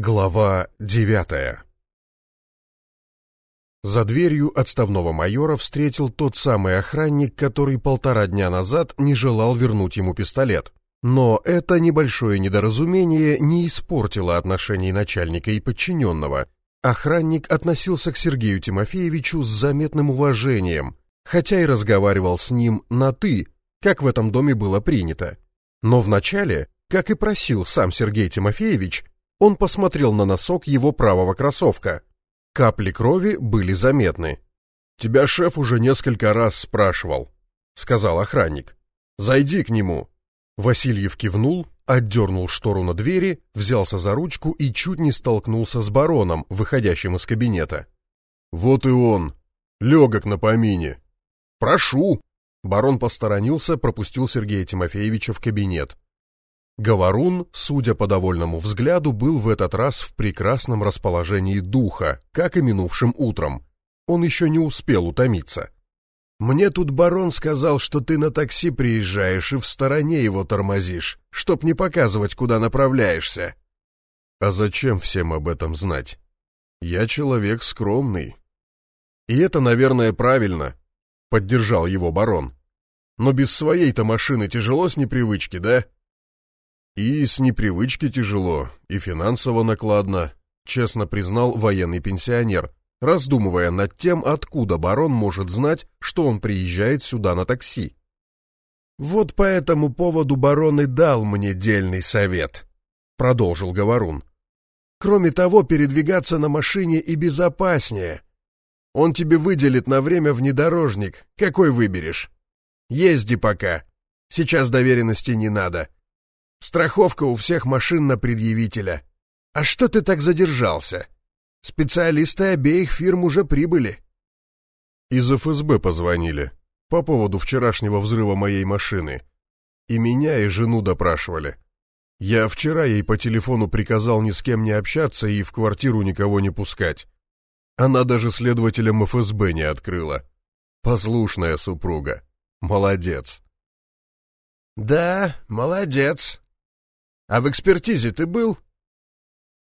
Глава девятая За дверью отставного майора встретил тот самый охранник, который полтора дня назад не желал вернуть ему пистолет. Но это небольшое недоразумение не испортило отношений начальника и подчиненного. Охранник относился к Сергею Тимофеевичу с заметным уважением, хотя и разговаривал с ним на «ты», как в этом доме было принято. Но вначале, как и просил сам Сергей Тимофеевич, он посмотрел на носок его правого кроссовка. Капли крови были заметны. «Тебя шеф уже несколько раз спрашивал», — сказал охранник. «Зайди к нему». Васильев кивнул, отдернул штору на двери, взялся за ручку и чуть не столкнулся с бароном, выходящим из кабинета. «Вот и он. Легок на помине». «Прошу». Барон посторонился, пропустил Сергея Тимофеевича в кабинет. Говорун, судя по довольному взгляду, был в этот раз в прекрасном расположении духа, как и минувшим утром. Он еще не успел утомиться. «Мне тут барон сказал, что ты на такси приезжаешь и в стороне его тормозишь, чтоб не показывать, куда направляешься». «А зачем всем об этом знать? Я человек скромный». «И это, наверное, правильно», — поддержал его барон. «Но без своей-то машины тяжело с непривычки, да?» И с непривычки тяжело, и финансово накладно, честно признал военный пенсионер, раздумывая над тем, откуда барон может знать, что он приезжает сюда на такси. «Вот по этому поводу барон и дал мне дельный совет», — продолжил Говорун. «Кроме того, передвигаться на машине и безопаснее. Он тебе выделит на время внедорожник, какой выберешь. Езди пока, сейчас доверенности не надо». Страховка у всех машин на предъявителя. А что ты так задержался? Специалисты обеих фирм уже прибыли. Из ФСБ позвонили по поводу вчерашнего взрыва моей машины. И меня, и жену допрашивали. Я вчера ей по телефону приказал ни с кем не общаться и в квартиру никого не пускать. Она даже следователям ФСБ не открыла. Послушная супруга. Молодец. Да, молодец, а в экспертизе ты был?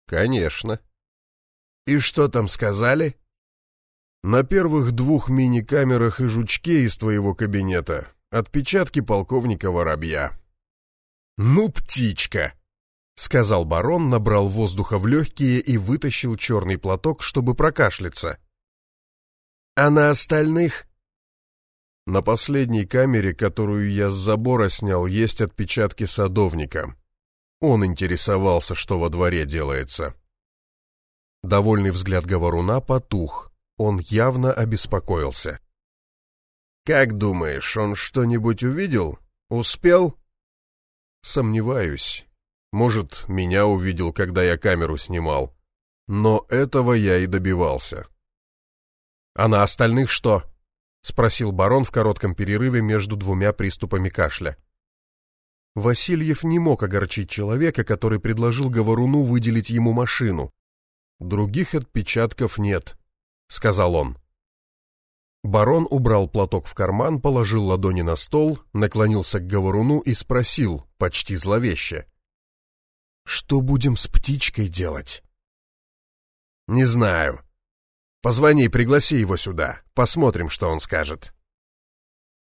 Конечно. И что там сказали? На первых двух мини-камерах и жучке из твоего кабинета отпечатки полковника Воробья. Ну, птичка! — сказал барон, набрал воздуха в легкие и вытащил черный платок, чтобы прокашляться. «А на остальных?» «На последней камере, которую я с забора снял, есть отпечатки садовника. Он интересовался, что во дворе делается. Довольный взгляд говоруна потух. Он явно обеспокоился. «Как думаешь, он что-нибудь увидел? Успел?» «Сомневаюсь. Может, меня увидел, когда я камеру снимал. Но этого я и добивался». «А на остальных что?» — спросил барон в коротком перерыве между двумя приступами кашля. Васильев не мог огорчить человека, который предложил Говоруну выделить ему машину. «Других отпечатков нет», — сказал он. Барон убрал платок в карман, положил ладони на стол, наклонился к Говоруну и спросил, почти зловеще. «Что будем с птичкой делать?» «Не знаю. Позвони, пригласи его сюда, посмотрим, что он скажет».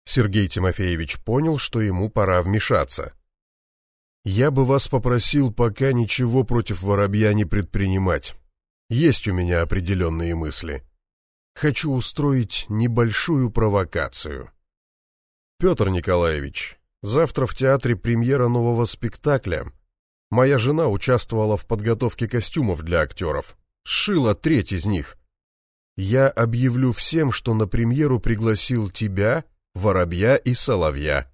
Сергей Тимофеевич понял, что ему пора вмешаться. «Я бы вас попросил пока ничего против воробья не предпринимать. Есть у меня определенные мысли. Хочу устроить небольшую провокацию». «Петр Николаевич, завтра в театре премьера нового спектакля. Моя жена участвовала в подготовке костюмов для актеров. Сшила треть из них. Я объявлю всем, что на премьеру пригласил тебя воробья и соловья.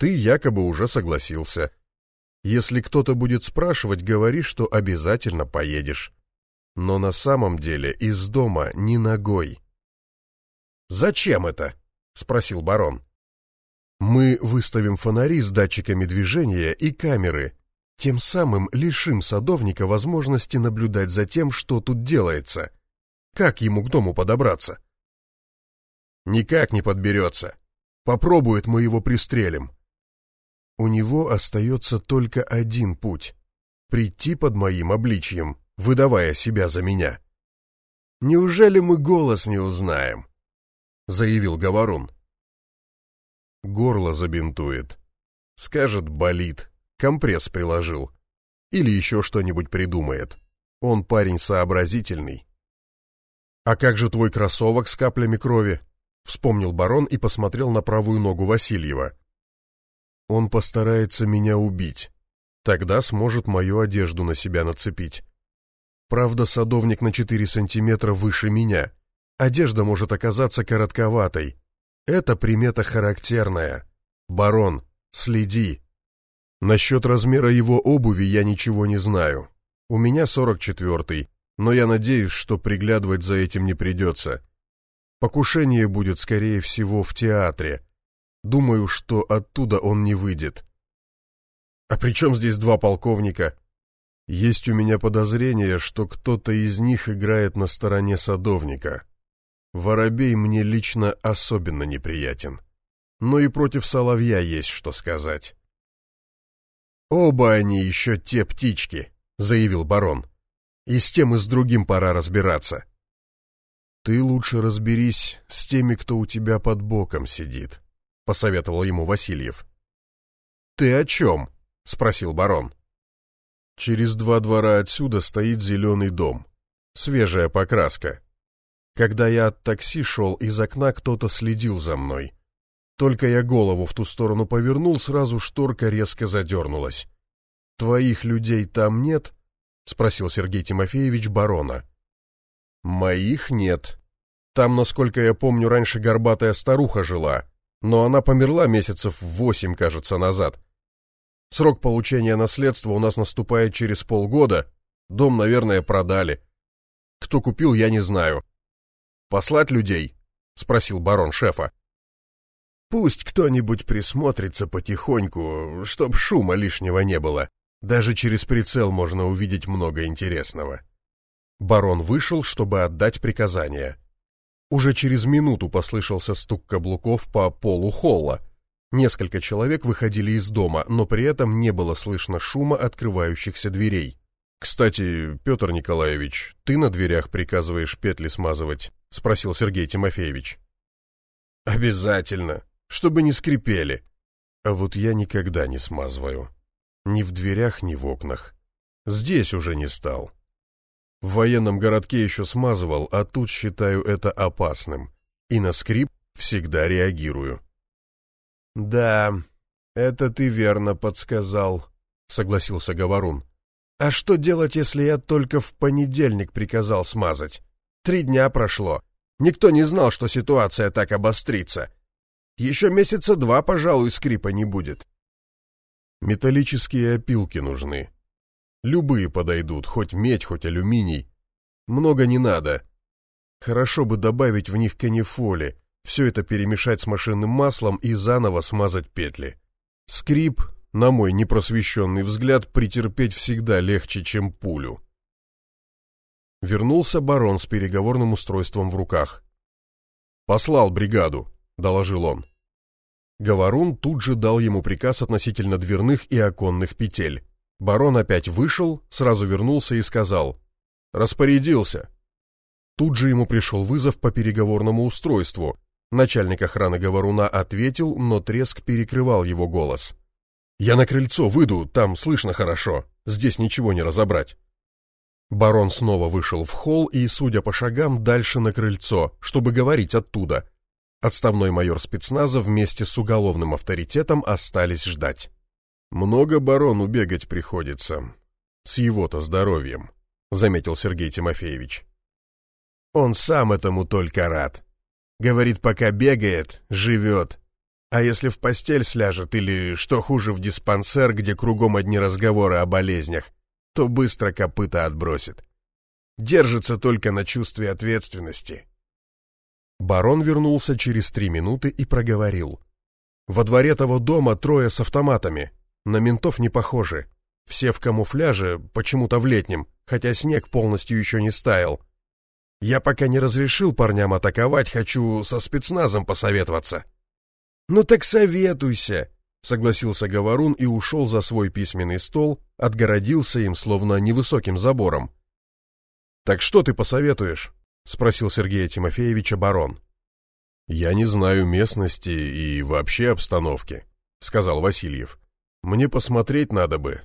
Ты якобы уже согласился. Если кто-то будет спрашивать, говори, что обязательно поедешь. Но на самом деле из дома ни ногой. «Зачем это?» — спросил барон. «Мы выставим фонари с датчиками движения и камеры, тем самым лишим садовника возможности наблюдать за тем, что тут делается. Как ему к дому подобраться?» «Никак не подберется», Попробует, мы его пристрелим. У него остается только один путь — прийти под моим обличьем, выдавая себя за меня. «Неужели мы голос не узнаем?» — заявил Говорун. Горло забинтует. Скажет, болит, компресс приложил. Или еще что-нибудь придумает. Он парень сообразительный. «А как же твой кроссовок с каплями крови?» — вспомнил барон и посмотрел на правую ногу Васильева. «Он постарается меня убить. Тогда сможет мою одежду на себя нацепить. Правда, садовник на четыре сантиметра выше меня. Одежда может оказаться коротковатой. Это примета характерная. Барон, следи. Насчет размера его обуви я ничего не знаю. У меня сорок четвертый, но я надеюсь, что приглядывать за этим не придется. Покушение будет, скорее всего, в театре. Думаю, что оттуда он не выйдет. А при чем здесь два полковника? Есть у меня подозрение, что кто-то из них играет на стороне садовника. Воробей мне лично особенно неприятен. Но и против соловья есть что сказать. «Оба они еще те птички», — заявил барон. «И с тем и с другим пора разбираться». «Ты лучше разберись с теми, кто у тебя под боком сидит», — посоветовал ему Васильев. «Ты о чем?» — спросил барон. «Через два двора отсюда стоит зеленый дом. Свежая покраска. Когда я от такси шел, из окна кто-то следил за мной. Только я голову в ту сторону повернул, сразу шторка резко задернулась. «Твоих людей там нет?» — спросил Сергей Тимофеевич барона. «Моих нет. Там, насколько я помню, раньше горбатая старуха жила, но она померла месяцев восемь, кажется, назад. Срок получения наследства у нас наступает через полгода. Дом, наверное, продали. Кто купил, я не знаю. Послать людей? спросил барон шефа. Пусть кто-нибудь присмотрится потихоньку, чтоб шума лишнего не было. Даже через прицел можно увидеть много интересного. Барон вышел, чтобы отдать приказание. Уже через минуту послышался стук каблуков по полу холла. Несколько человек выходили из дома, но при этом не было слышно шума открывающихся дверей. «Кстати, Петр Николаевич, ты на дверях приказываешь петли смазывать?» — спросил Сергей Тимофеевич. «Обязательно, чтобы не скрипели. А вот я никогда не смазываю. Ни в дверях, ни в окнах. Здесь уже не стал. В военном городке еще смазывал, а тут считаю это опасным. И на скрип всегда реагирую. «Да, это ты верно подсказал», — согласился Говорун. «А что делать, если я только в понедельник приказал смазать? Три дня прошло. Никто не знал, что ситуация так обострится. Еще месяца два, пожалуй, скрипа не будет». «Металлические опилки нужны. Любые подойдут, хоть медь, хоть алюминий. Много не надо. Хорошо бы добавить в них канифоли, все это перемешать с машинным маслом и заново смазать петли. Скрип, на мой непросвещенный взгляд, претерпеть всегда легче, чем пулю. Вернулся барон с переговорным устройством в руках. «Послал бригаду», — доложил он. Говорун тут же дал ему приказ относительно дверных и оконных петель. Барон опять вышел, сразу вернулся и сказал «Распорядился». Тут же ему пришел вызов по переговорному устройству, Начальник охраны Говоруна ответил, но треск перекрывал его голос. «Я на крыльцо выйду, там слышно хорошо, здесь ничего не разобрать». Барон снова вышел в холл и, судя по шагам, дальше на крыльцо, чтобы говорить оттуда. Отставной майор спецназа вместе с уголовным авторитетом остались ждать. «Много барону бегать приходится. С его-то здоровьем», — заметил Сергей Тимофеевич. «Он сам этому только рад», Говорит, пока бегает, живет. А если в постель сляжет или, что хуже, в диспансер, где кругом одни разговоры о болезнях, то быстро копыта отбросит. Держится только на чувстве ответственности. Барон вернулся через три минуты и проговорил. Во дворе того дома трое с автоматами. На ментов не похожи. Все в камуфляже, почему-то в летнем, хотя снег полностью еще не стаял. Я пока не разрешил парням атаковать, хочу со спецназом посоветоваться. Ну так советуйся, согласился Говорун и ушел за свой письменный стол, отгородился им словно невысоким забором. Так что ты посоветуешь? Спросил Сергея Тимофеевича барон. Я не знаю местности и вообще обстановки, сказал Васильев. Мне посмотреть надо бы.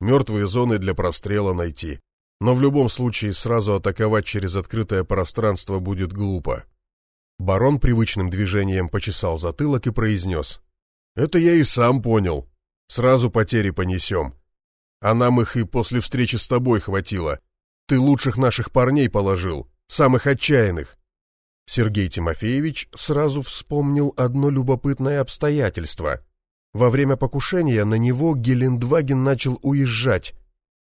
Мертвые зоны для прострела найти. Но в любом случае сразу атаковать через открытое пространство будет глупо. Барон привычным движением почесал затылок и произнес. «Это я и сам понял. Сразу потери понесем. А нам их и после встречи с тобой хватило. Ты лучших наших парней положил, самых отчаянных». Сергей Тимофеевич сразу вспомнил одно любопытное обстоятельство. Во время покушения на него Гелендваген начал уезжать,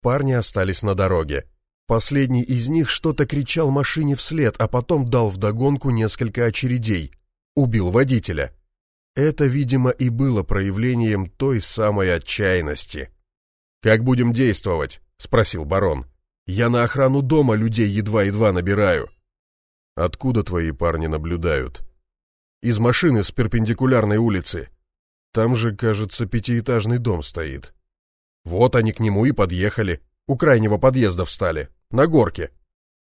Парни остались на дороге. Последний из них что-то кричал машине вслед, а потом дал вдогонку несколько очередей. Убил водителя. Это, видимо, и было проявлением той самой отчаянности. «Как будем действовать?» — спросил барон. «Я на охрану дома людей едва-едва набираю». «Откуда твои парни наблюдают?» «Из машины с перпендикулярной улицы. Там же, кажется, пятиэтажный дом стоит. Вот они к нему и подъехали. У крайнего подъезда встали. На горке.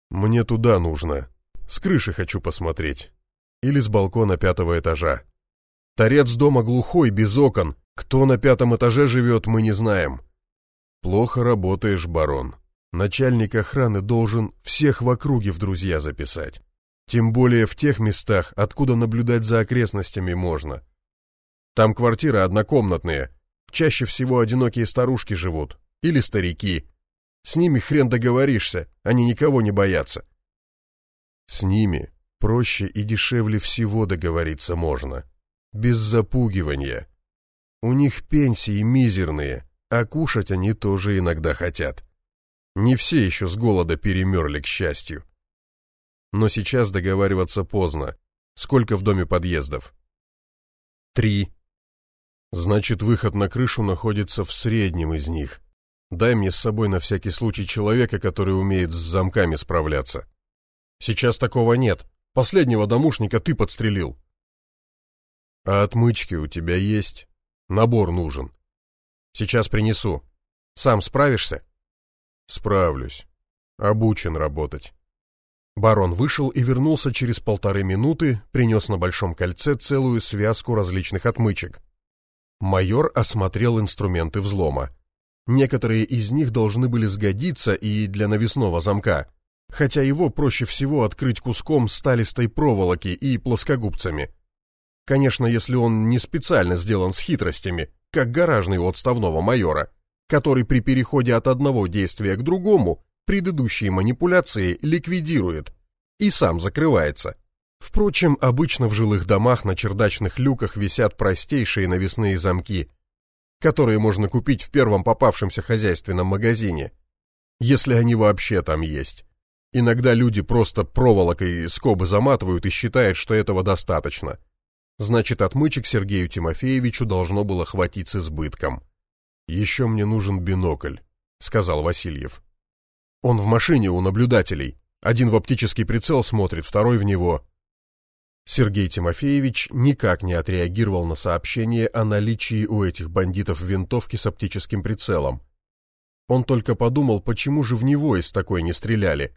Мне туда нужно. С крыши хочу посмотреть. Или с балкона пятого этажа. Торец дома глухой, без окон. Кто на пятом этаже живет, мы не знаем. Плохо работаешь, барон. Начальник охраны должен всех в округе в друзья записать. Тем более в тех местах, откуда наблюдать за окрестностями можно. Там квартиры однокомнатные, Чаще всего одинокие старушки живут. Или старики. С ними хрен договоришься, они никого не боятся. С ними проще и дешевле всего договориться можно. Без запугивания. У них пенсии мизерные, а кушать они тоже иногда хотят. Не все еще с голода перемерли, к счастью. Но сейчас договариваться поздно. Сколько в доме подъездов? Три. Значит, выход на крышу находится в среднем из них. Дай мне с собой на всякий случай человека, который умеет с замками справляться. Сейчас такого нет. Последнего домушника ты подстрелил. А отмычки у тебя есть? Набор нужен. Сейчас принесу. Сам справишься? Справлюсь. Обучен работать. Барон вышел и вернулся через полторы минуты, принес на большом кольце целую связку различных отмычек. Майор осмотрел инструменты взлома. Некоторые из них должны были сгодиться и для навесного замка, хотя его проще всего открыть куском сталистой проволоки и плоскогубцами. Конечно, если он не специально сделан с хитростями, как гаражный у отставного майора, который при переходе от одного действия к другому предыдущие манипуляции ликвидирует и сам закрывается. Впрочем, обычно в жилых домах на чердачных люках висят простейшие навесные замки, которые можно купить в первом попавшемся хозяйственном магазине, если они вообще там есть. Иногда люди просто проволокой скобы заматывают и считают, что этого достаточно. Значит, отмычек Сергею Тимофеевичу должно было хватить с избытком. «Еще мне нужен бинокль», — сказал Васильев. «Он в машине у наблюдателей. Один в оптический прицел смотрит, второй в него. Сергей Тимофеевич никак не отреагировал на сообщение о наличии у этих бандитов винтовки с оптическим прицелом. Он только подумал, почему же в него из такой не стреляли,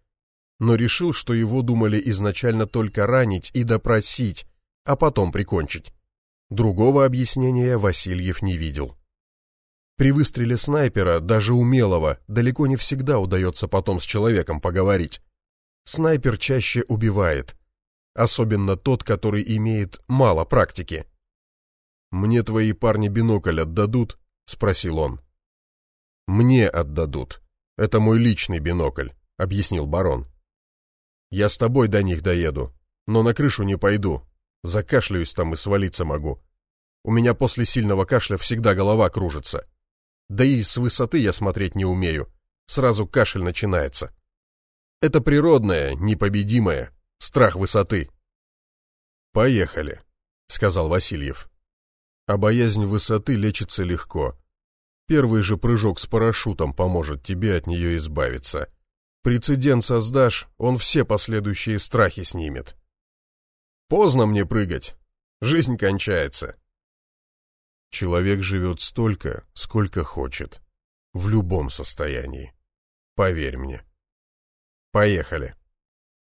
но решил, что его думали изначально только ранить и допросить, а потом прикончить. Другого объяснения Васильев не видел. При выстреле снайпера, даже умелого, далеко не всегда удается потом с человеком поговорить. Снайпер чаще убивает – особенно тот, который имеет мало практики. «Мне твои парни бинокль отдадут?» — спросил он. «Мне отдадут. Это мой личный бинокль», — объяснил барон. «Я с тобой до них доеду, но на крышу не пойду. Закашляюсь там и свалиться могу. У меня после сильного кашля всегда голова кружится. Да и с высоты я смотреть не умею. Сразу кашель начинается. Это природное, непобедимое, Страх высоты. Поехали, сказал Васильев. А боязнь высоты лечится легко. Первый же прыжок с парашютом поможет тебе от нее избавиться. Прецедент создашь, он все последующие страхи снимет. Поздно мне прыгать. Жизнь кончается. Человек живет столько, сколько хочет. В любом состоянии. Поверь мне. Поехали.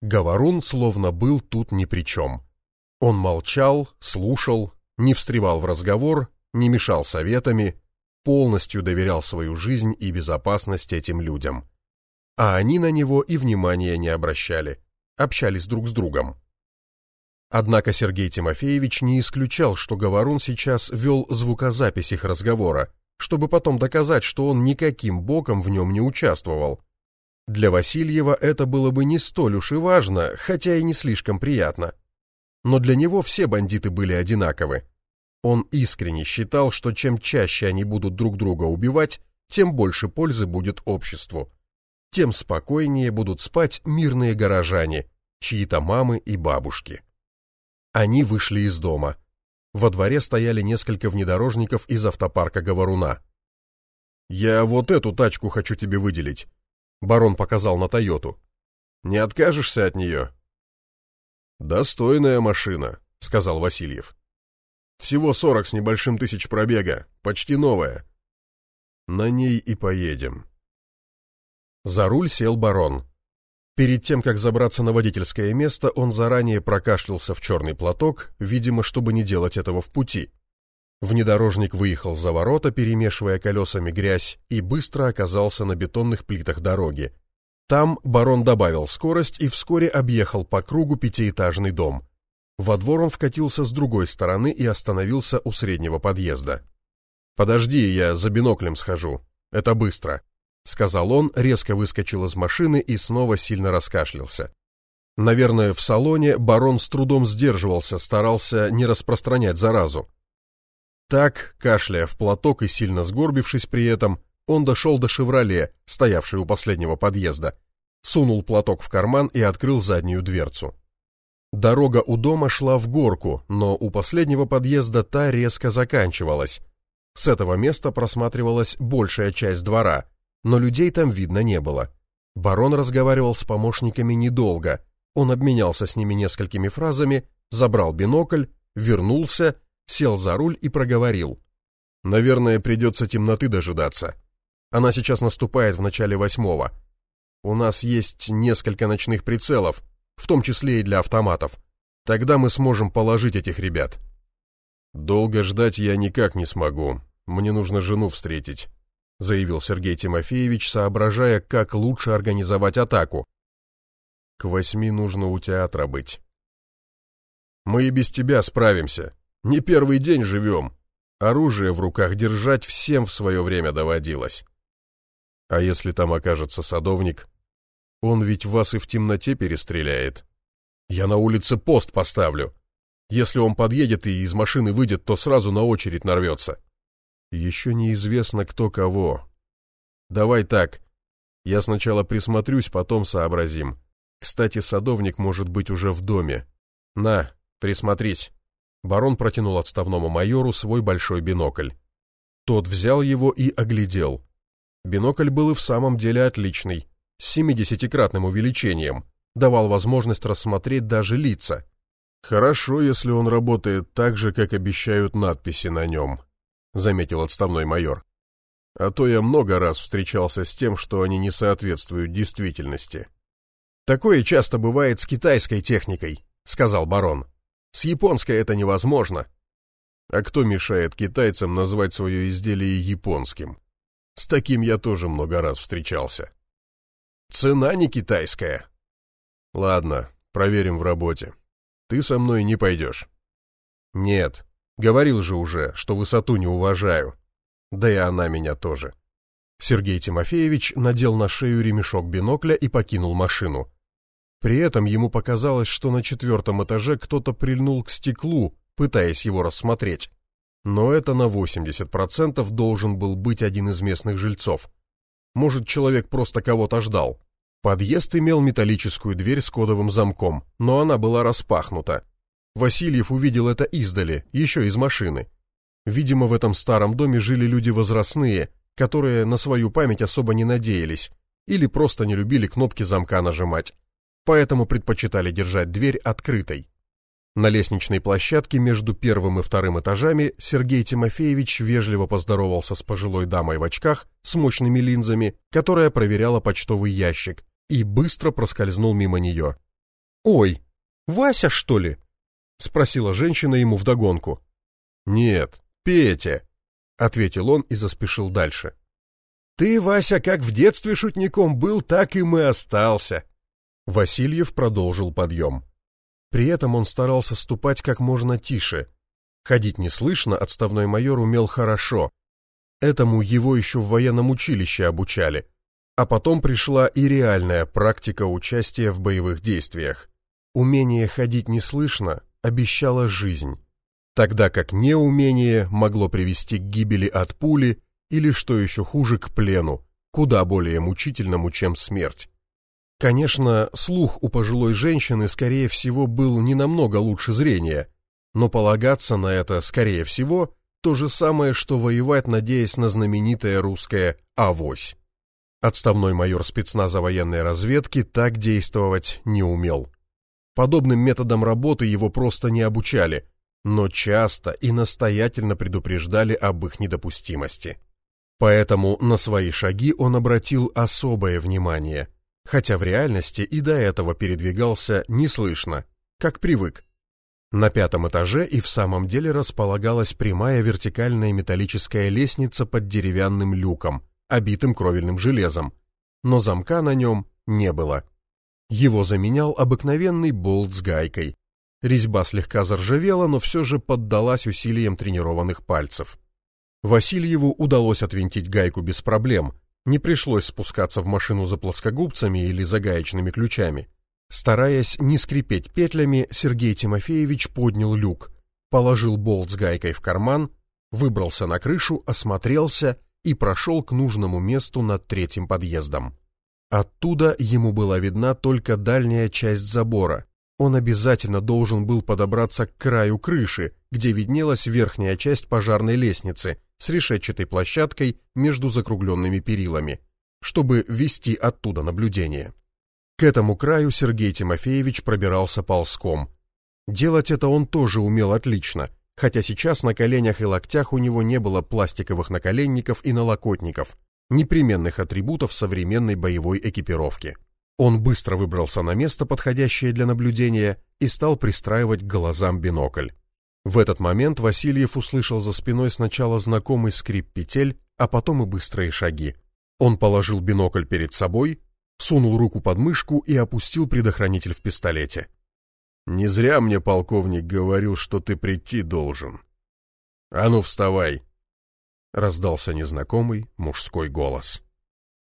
Говорун словно был тут ни при чем. Он молчал, слушал, не встревал в разговор, не мешал советами, полностью доверял свою жизнь и безопасность этим людям. А они на него и внимания не обращали, общались друг с другом. Однако Сергей Тимофеевич не исключал, что Говорун сейчас вел звукозапись их разговора, чтобы потом доказать, что он никаким боком в нем не участвовал. Для Васильева это было бы не столь уж и важно, хотя и не слишком приятно. Но для него все бандиты были одинаковы. Он искренне считал, что чем чаще они будут друг друга убивать, тем больше пользы будет обществу. Тем спокойнее будут спать мирные горожане, чьи-то мамы и бабушки. Они вышли из дома. Во дворе стояли несколько внедорожников из автопарка Говоруна. «Я вот эту тачку хочу тебе выделить», — барон показал на Тойоту. «Не откажешься от нее?» «Достойная машина», — сказал Васильев. «Всего сорок с небольшим тысяч пробега, почти новая. На ней и поедем». За руль сел барон. Перед тем, как забраться на водительское место, он заранее прокашлялся в черный платок, видимо, чтобы не делать этого в пути. Внедорожник выехал за ворота, перемешивая колесами грязь, и быстро оказался на бетонных плитах дороги. Там барон добавил скорость и вскоре объехал по кругу пятиэтажный дом. Во двор он вкатился с другой стороны и остановился у среднего подъезда. «Подожди, я за биноклем схожу. Это быстро», сказал он, резко выскочил из машины и снова сильно раскашлялся. Наверное, в салоне барон с трудом сдерживался, старался не распространять заразу. Так, кашляя в платок и сильно сгорбившись при этом, он дошел до «Шевроле», стоявшей у последнего подъезда, сунул платок в карман и открыл заднюю дверцу. Дорога у дома шла в горку, но у последнего подъезда та резко заканчивалась. С этого места просматривалась большая часть двора, но людей там видно не было. Барон разговаривал с помощниками недолго. Он обменялся с ними несколькими фразами, забрал бинокль, вернулся, сел за руль и проговорил. «Наверное, придется темноты дожидаться. Она сейчас наступает в начале восьмого. У нас есть несколько ночных прицелов, в том числе и для автоматов. Тогда мы сможем положить этих ребят». «Долго ждать я никак не смогу. Мне нужно жену встретить заявил Сергей Тимофеевич, соображая, как лучше организовать атаку. К восьми нужно у театра быть. Мы и без тебя справимся. Не первый день живем. Оружие в руках держать всем в свое время доводилось. А если там окажется садовник? Он ведь вас и в темноте перестреляет. Я на улице пост поставлю. Если он подъедет и из машины выйдет, то сразу на очередь нарвется. Еще неизвестно, кто кого. Давай так. Я сначала присмотрюсь, потом сообразим. Кстати, садовник может быть уже в доме. На, присмотрись. Барон протянул отставному майору свой большой бинокль. Тот взял его и оглядел. Бинокль был и в самом деле отличный, с семидесятикратным увеличением, давал возможность рассмотреть даже лица. Хорошо, если он работает так же, как обещают надписи на нем заметил отставной майор. А то я много раз встречался с тем, что они не соответствуют действительности. Такое часто бывает с китайской техникой, сказал барон. С японской это невозможно. А кто мешает китайцам назвать свое изделие японским? С таким я тоже много раз встречался. Цена не китайская. Ладно, проверим в работе. Ты со мной не пойдешь. Нет, Говорил же уже, что высоту не уважаю. Да и она меня тоже. Сергей Тимофеевич надел на шею ремешок бинокля и покинул машину. При этом ему показалось, что на четвертом этаже кто-то прильнул к стеклу, пытаясь его рассмотреть. Но это на 80% должен был быть один из местных жильцов. Может, человек просто кого-то ждал. Подъезд имел металлическую дверь с кодовым замком, но она была распахнута, Васильев увидел это издали, еще из машины. Видимо, в этом старом доме жили люди возрастные, которые на свою память особо не надеялись или просто не любили кнопки замка нажимать, поэтому предпочитали держать дверь открытой. На лестничной площадке между первым и вторым этажами Сергей Тимофеевич вежливо поздоровался с пожилой дамой в очках с мощными линзами, которая проверяла почтовый ящик, и быстро проскользнул мимо нее. «Ой, Вася, что ли?» — спросила женщина ему вдогонку. «Нет, Петя», — ответил он и заспешил дальше. «Ты, Вася, как в детстве шутником был, так и мы остался». Васильев продолжил подъем. При этом он старался ступать как можно тише. Ходить неслышно отставной майор умел хорошо. Этому его еще в военном училище обучали. А потом пришла и реальная практика участия в боевых действиях. Умение ходить неслышно обещало жизнь, тогда как неумение могло привести к гибели от пули или, что еще хуже, к плену, куда более мучительному, чем смерть. Конечно, слух у пожилой женщины, скорее всего, был не намного лучше зрения, но полагаться на это, скорее всего, то же самое, что воевать, надеясь на знаменитое русское «авось». Отставной майор спецназа военной разведки так действовать не умел. Подобным методом работы его просто не обучали, но часто и настоятельно предупреждали об их недопустимости. Поэтому на свои шаги он обратил особое внимание, хотя в реальности и до этого передвигался неслышно, как привык. На пятом этаже и в самом деле располагалась прямая вертикальная металлическая лестница под деревянным люком, обитым кровельным железом, но замка на нем не было. Его заменял обыкновенный болт с гайкой. Резьба слегка заржавела, но все же поддалась усилиям тренированных пальцев. Васильеву удалось отвинтить гайку без проблем, не пришлось спускаться в машину за плоскогубцами или за гаечными ключами. Стараясь не скрипеть петлями, Сергей Тимофеевич поднял люк, положил болт с гайкой в карман, выбрался на крышу, осмотрелся и прошел к нужному месту над третьим подъездом. Оттуда ему была видна только дальняя часть забора, он обязательно должен был подобраться к краю крыши, где виднелась верхняя часть пожарной лестницы с решетчатой площадкой между закругленными перилами, чтобы вести оттуда наблюдение. К этому краю Сергей Тимофеевич пробирался ползком. Делать это он тоже умел отлично, хотя сейчас на коленях и локтях у него не было пластиковых наколенников и налокотников, непременных атрибутов современной боевой экипировки. Он быстро выбрался на место, подходящее для наблюдения, и стал пристраивать к глазам бинокль. В этот момент Васильев услышал за спиной сначала знакомый скрип петель, а потом и быстрые шаги. Он положил бинокль перед собой, сунул руку под мышку и опустил предохранитель в пистолете. «Не зря мне полковник говорил, что ты прийти должен. А ну, вставай!» Раздался незнакомый мужской голос.